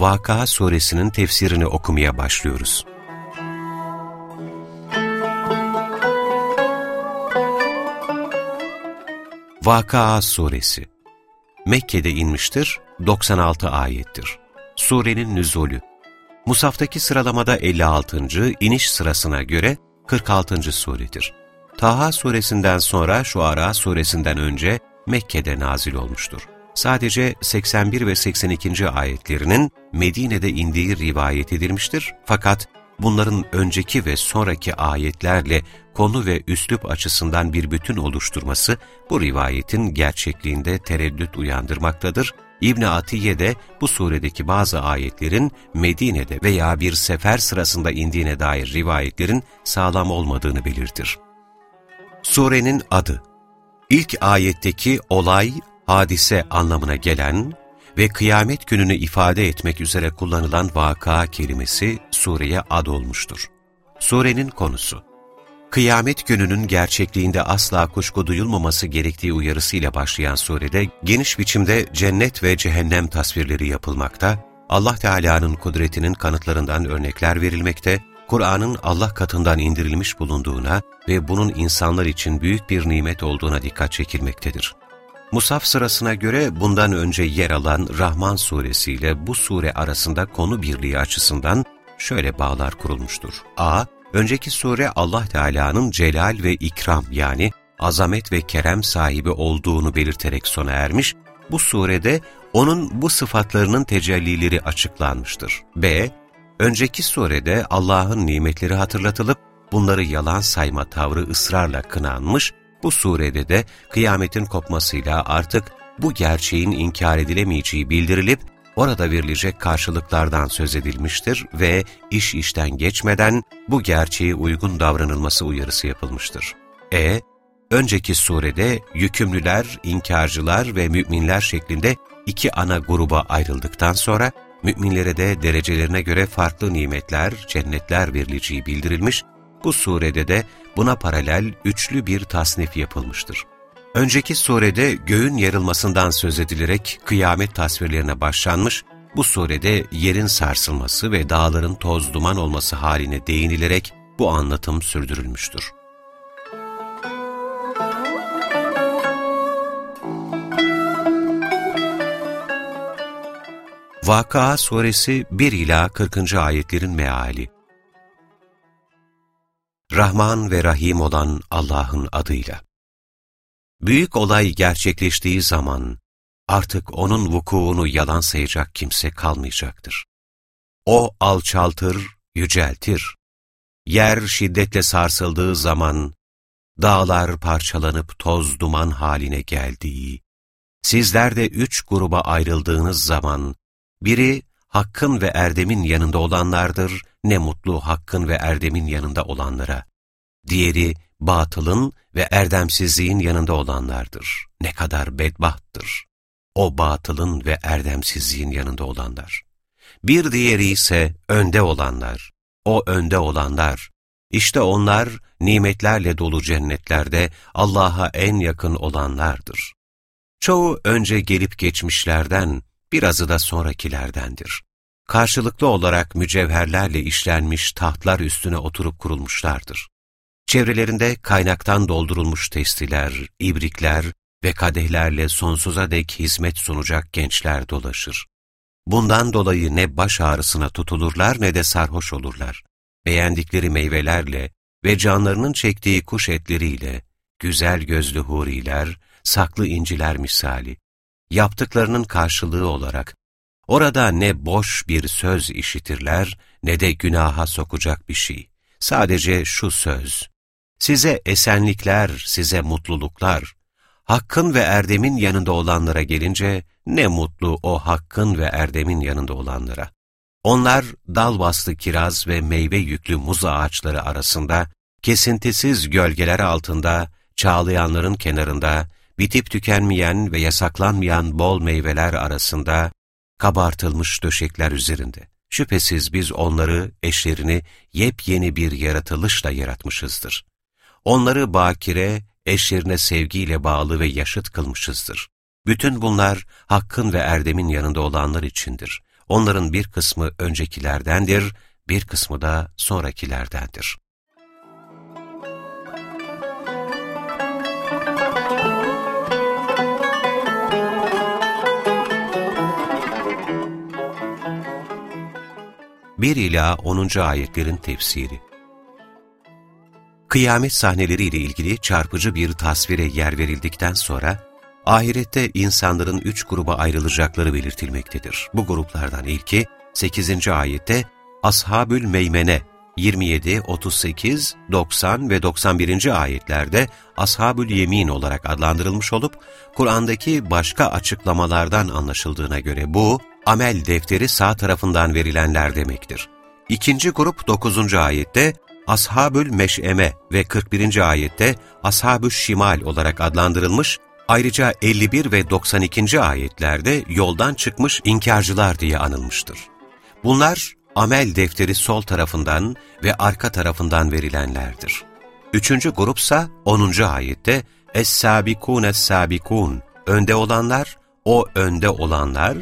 Vaka suresinin tefsirini okumaya başlıyoruz. Vaka suresi Mekke'de inmiştir, 96 ayettir. Surenin nüzulü Musaftaki sıralamada 56. iniş sırasına göre 46. suredir. Taha suresinden sonra Şuara suresinden önce Mekke'de nazil olmuştur. Sadece 81 ve 82. ayetlerinin Medine'de indiği rivayet edilmiştir. Fakat bunların önceki ve sonraki ayetlerle konu ve üslup açısından bir bütün oluşturması bu rivayetin gerçekliğinde tereddüt uyandırmaktadır. İbn Atiye de bu suredeki bazı ayetlerin Medine'de veya bir sefer sırasında indiğine dair rivayetlerin sağlam olmadığını belirtir. Surenin adı İlk ayetteki olay, hadise anlamına gelen ve kıyamet gününü ifade etmek üzere kullanılan vaka kelimesi sureye ad olmuştur. Surenin konusu Kıyamet gününün gerçekliğinde asla kuşku duyulmaması gerektiği uyarısıyla başlayan surede geniş biçimde cennet ve cehennem tasvirleri yapılmakta, Allah Teala'nın kudretinin kanıtlarından örnekler verilmekte, Kur'an'ın Allah katından indirilmiş bulunduğuna ve bunun insanlar için büyük bir nimet olduğuna dikkat çekilmektedir. Musaf sırasına göre bundan önce yer alan Rahman suresi ile bu sure arasında konu birliği açısından şöyle bağlar kurulmuştur. A. Önceki sure Allah Teala'nın celal ve ikram yani azamet ve kerem sahibi olduğunu belirterek sona ermiş, bu surede onun bu sıfatlarının tecellileri açıklanmıştır. B. Önceki surede Allah'ın nimetleri hatırlatılıp bunları yalan sayma tavrı ısrarla kınanmış, bu surede de kıyametin kopmasıyla artık bu gerçeğin inkar edilemeyeceği bildirilip orada verilecek karşılıklardan söz edilmiştir ve iş işten geçmeden bu gerçeğe uygun davranılması uyarısı yapılmıştır. E. Önceki surede yükümlüler, inkarcılar ve müminler şeklinde iki ana gruba ayrıldıktan sonra müminlere de derecelerine göre farklı nimetler, cennetler verileceği bildirilmiş, bu surede de buna paralel üçlü bir tasnif yapılmıştır. Önceki surede göğün yarılmasından söz edilerek kıyamet tasvirlerine başlanmış, bu surede yerin sarsılması ve dağların toz duman olması haline değinilerek bu anlatım sürdürülmüştür. Vakıa Suresi 1 ila 40. ayetlerin meali. Rahman ve Rahim olan Allah'ın adıyla. Büyük olay gerçekleştiği zaman artık onun vukuunu yalan sayacak kimse kalmayacaktır. O alçaltır, yüceltir. Yer şiddetle sarsıldığı zaman, dağlar parçalanıp toz duman haline geldiği, sizler de üç gruba ayrıldığınız zaman, biri hakkın ve erdemin yanında olanlardır, ne mutlu hakkın ve erdemin yanında olanlara. Diğeri batılın ve erdemsizliğin yanında olanlardır. Ne kadar bedbahttır. O batılın ve erdemsizliğin yanında olanlar. Bir diğeri ise önde olanlar. O önde olanlar. İşte onlar nimetlerle dolu cennetlerde Allah'a en yakın olanlardır. Çoğu önce gelip geçmişlerden, birazı da sonrakilerdendir. Karşılıklı olarak mücevherlerle işlenmiş tahtlar üstüne oturup kurulmuşlardır. Çevrelerinde kaynaktan doldurulmuş testiler, ibrikler ve kadehlerle sonsuza dek hizmet sunacak gençler dolaşır. Bundan dolayı ne baş ağrısına tutulurlar ne de sarhoş olurlar. Beğendikleri meyvelerle ve canlarının çektiği kuş etleriyle, güzel gözlü huriler, saklı inciler misali, yaptıklarının karşılığı olarak, orada ne boş bir söz işitirler ne de günaha sokacak bir şey. Sadece şu söz, size esenlikler, size mutluluklar. Hakkın ve erdemin yanında olanlara gelince, ne mutlu o hakkın ve erdemin yanında olanlara. Onlar dal bastı kiraz ve meyve yüklü muz ağaçları arasında, kesintisiz gölgeler altında, çağlayanların kenarında, bitip tükenmeyen ve yasaklanmayan bol meyveler arasında, kabartılmış döşekler üzerinde. Şüphesiz biz onları, eşlerini yepyeni bir yaratılışla yaratmışızdır. Onları bakire, eşlerine sevgiyle bağlı ve yaşıt kılmışızdır. Bütün bunlar hakkın ve erdemin yanında olanlar içindir. Onların bir kısmı öncekilerdendir, bir kısmı da sonrakilerdendir. Bir ila 10. ayetlerin tefsiri Kıyamet sahneleriyle ilgili çarpıcı bir tasvire yer verildikten sonra, ahirette insanların üç gruba ayrılacakları belirtilmektedir. Bu gruplardan ilki 8. ayette Ashabül Meymene 27, 38, 90 ve 91. ayetlerde Ashabül Yemin olarak adlandırılmış olup, Kur'an'daki başka açıklamalardan anlaşıldığına göre bu, amel defteri sağ tarafından verilenler demektir. İkinci grup 9. ayette Ashabül Meş'eme ve 41. ayette Ashabül Şimal olarak adlandırılmış, ayrıca 51 ve 92. ayetlerde yoldan çıkmış inkarcılar diye anılmıştır. Bunlar amel defteri sol tarafından ve arka tarafından verilenlerdir. Üçüncü grupsa 10. ayette Es-sabikun es-sabikun, önde olanlar, o önde olanlar,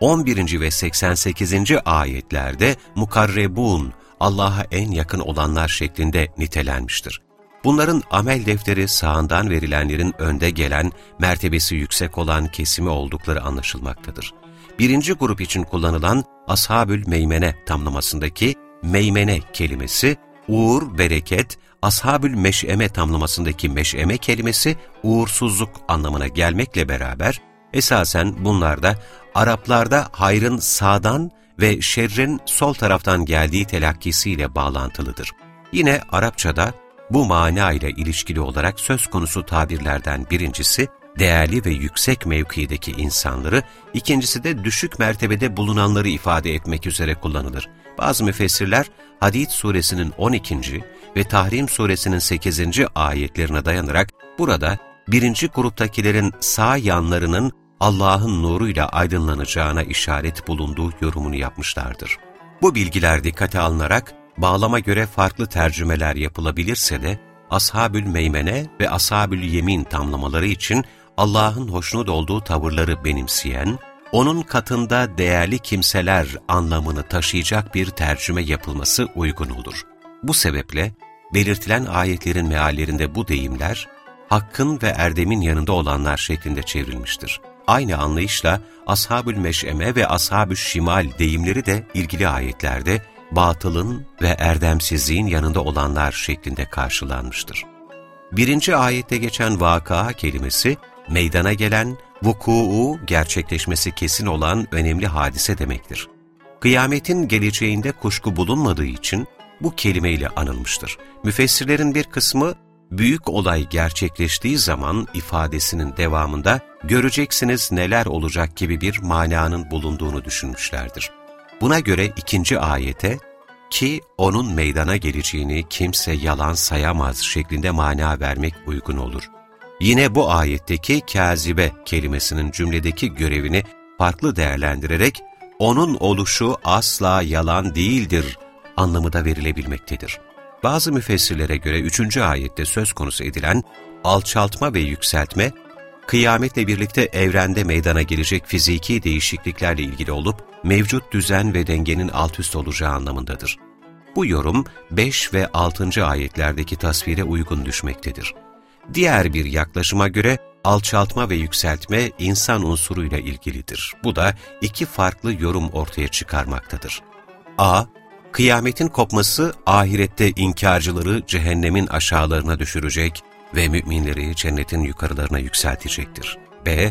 11. ve 88. ayetlerde mukarrebun, Allah'a en yakın olanlar şeklinde nitelenmiştir. Bunların amel defteri sağından verilenlerin önde gelen, mertebesi yüksek olan kesimi oldukları anlaşılmaktadır. Birinci grup için kullanılan Ashabül Meymene tamlamasındaki meymene kelimesi, uğur, bereket, Ashabül Meş'eme tamlamasındaki meş'eme kelimesi uğursuzluk anlamına gelmekle beraber, esasen bunlarda Araplarda hayrın sağdan ve şerrin sol taraftan geldiği telakkisiyle bağlantılıdır. Yine Arapçada bu mana ile ilişkili olarak söz konusu tabirlerden birincisi, değerli ve yüksek mevkideki insanları, ikincisi de düşük mertebede bulunanları ifade etmek üzere kullanılır. Bazı müfessirler, Hadid suresinin 12. ve Tahrim suresinin 8. ayetlerine dayanarak burada birinci gruptakilerin sağ yanlarının Allah'ın nuruyla aydınlanacağına işaret bulunduğu yorumunu yapmışlardır. Bu bilgiler dikkate alınarak bağlama göre farklı tercümeler yapılabilirse de Ashabül Meymene ve Ashabül Yemin tamlamaları için Allah'ın hoşnut olduğu tavırları benimseyen, onun katında değerli kimseler anlamını taşıyacak bir tercüme yapılması uygun olur. Bu sebeple belirtilen ayetlerin meallerinde bu deyimler, hakkın ve erdemin yanında olanlar şeklinde çevrilmiştir. Aynı anlayışla Ashabül Meş'eme ve Ashabül Şimal deyimleri de ilgili ayetlerde batılın ve erdemsizliğin yanında olanlar şeklinde karşılanmıştır. Birinci ayette geçen vaka kelimesi, meydana gelen, vukuu gerçekleşmesi kesin olan önemli hadise demektir. Kıyametin geleceğinde kuşku bulunmadığı için bu kelimeyle anılmıştır. Müfessirlerin bir kısmı, büyük olay gerçekleştiği zaman ifadesinin devamında göreceksiniz neler olacak gibi bir mananın bulunduğunu düşünmüşlerdir. Buna göre ikinci ayete ki onun meydana geleceğini kimse yalan sayamaz şeklinde mana vermek uygun olur. Yine bu ayetteki kazibe kelimesinin cümledeki görevini farklı değerlendirerek onun oluşu asla yalan değildir anlamı da verilebilmektedir. Bazı müfessirlere göre üçüncü ayette söz konusu edilen alçaltma ve yükseltme, kıyametle birlikte evrende meydana gelecek fiziki değişikliklerle ilgili olup, mevcut düzen ve dengenin alt üst olacağı anlamındadır. Bu yorum 5 ve 6. ayetlerdeki tasvire uygun düşmektedir. Diğer bir yaklaşıma göre alçaltma ve yükseltme insan unsuruyla ilgilidir. Bu da iki farklı yorum ortaya çıkarmaktadır. A. Kıyametin kopması ahirette inkarcıları cehennemin aşağılarına düşürecek ve müminleri cennetin yukarılarına yükseltecektir. B.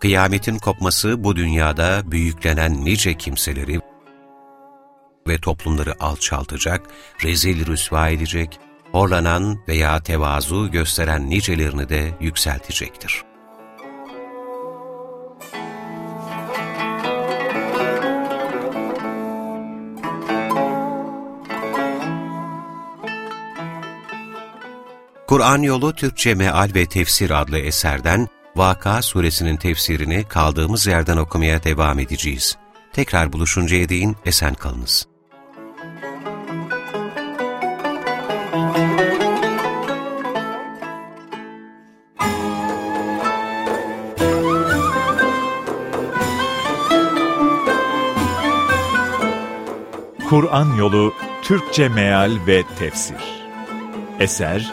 Kıyametin kopması bu dünyada büyüklenen nice kimseleri ve toplumları alçaltacak, rezil rüsva edecek, horlanan veya tevazu gösteren nicelerini de yükseltecektir. Kur'an Yolu Türkçe Meal ve Tefsir adlı eserden Vaka suresinin tefsirini kaldığımız yerden okumaya devam edeceğiz. Tekrar buluşuncaya değin esen kalınız. Kur'an Yolu Türkçe Meal ve Tefsir Eser